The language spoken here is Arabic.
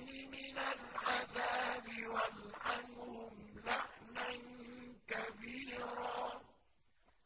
الظالمين من